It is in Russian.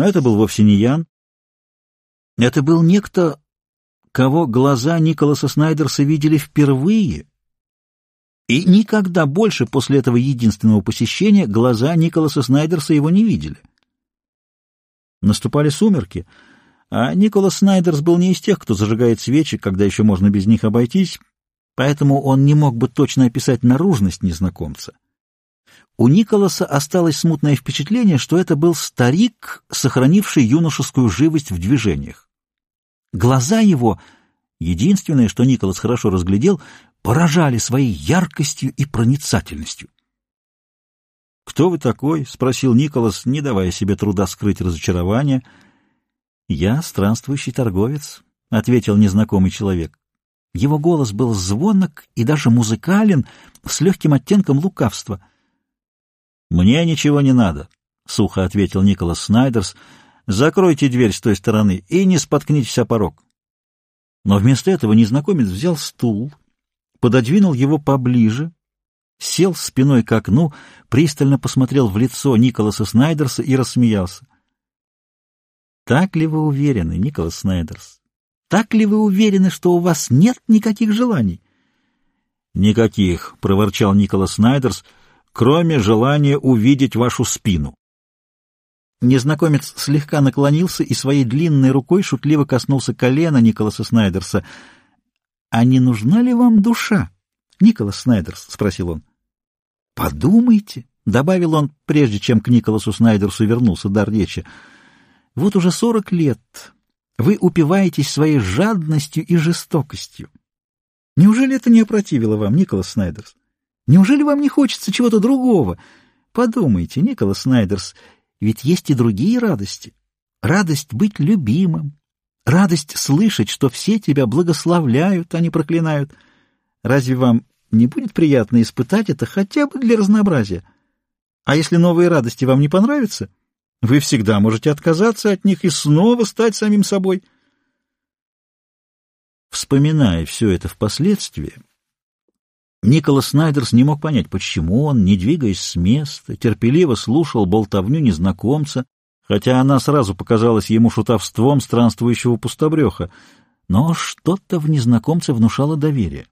Но это был вовсе не Ян. Это был некто, кого глаза Николаса Снайдерса видели впервые. И никогда больше после этого единственного посещения глаза Николаса Снайдерса его не видели. Наступали сумерки, а Николас Снайдерс был не из тех, кто зажигает свечи, когда еще можно без них обойтись, поэтому он не мог бы точно описать наружность незнакомца. У Николаса осталось смутное впечатление, что это был старик, сохранивший юношескую живость в движениях. Глаза его, единственное, что Николас хорошо разглядел, поражали своей яркостью и проницательностью. «Кто вы такой?» — спросил Николас, не давая себе труда скрыть разочарование. «Я странствующий торговец», — ответил незнакомый человек. Его голос был звонок и даже музыкален, с легким оттенком лукавства. «Мне ничего не надо», — сухо ответил Николас Снайдерс. «Закройте дверь с той стороны и не споткнитесь о порог». Но вместо этого незнакомец взял стул, пододвинул его поближе, сел спиной к окну, пристально посмотрел в лицо Николаса Снайдерса и рассмеялся. «Так ли вы уверены, Николас Снайдерс? Так ли вы уверены, что у вас нет никаких желаний?» «Никаких», — проворчал Николас Снайдерс, — «кроме желания увидеть вашу спину». Незнакомец слегка наклонился и своей длинной рукой шутливо коснулся колена Николаса Снайдерса. «А не нужна ли вам душа?» «Николас Снайдерс?» — спросил он. «Подумайте», — добавил он, прежде чем к Николасу Снайдерсу вернулся дар речи. «Вот уже сорок лет вы упиваетесь своей жадностью и жестокостью. Неужели это не опротивило вам, Николас Снайдерс? Неужели вам не хочется чего-то другого? Подумайте, Николас Снайдерс, ведь есть и другие радости. Радость быть любимым, радость слышать, что все тебя благословляют, а не проклинают. Разве вам не будет приятно испытать это хотя бы для разнообразия? А если новые радости вам не понравятся, вы всегда можете отказаться от них и снова стать самим собой. Вспоминая все это впоследствии, Николас Снайдерс не мог понять, почему он, не двигаясь с места, терпеливо слушал болтовню незнакомца, хотя она сразу показалась ему шутовством странствующего пустобреха, но что-то в незнакомце внушало доверие.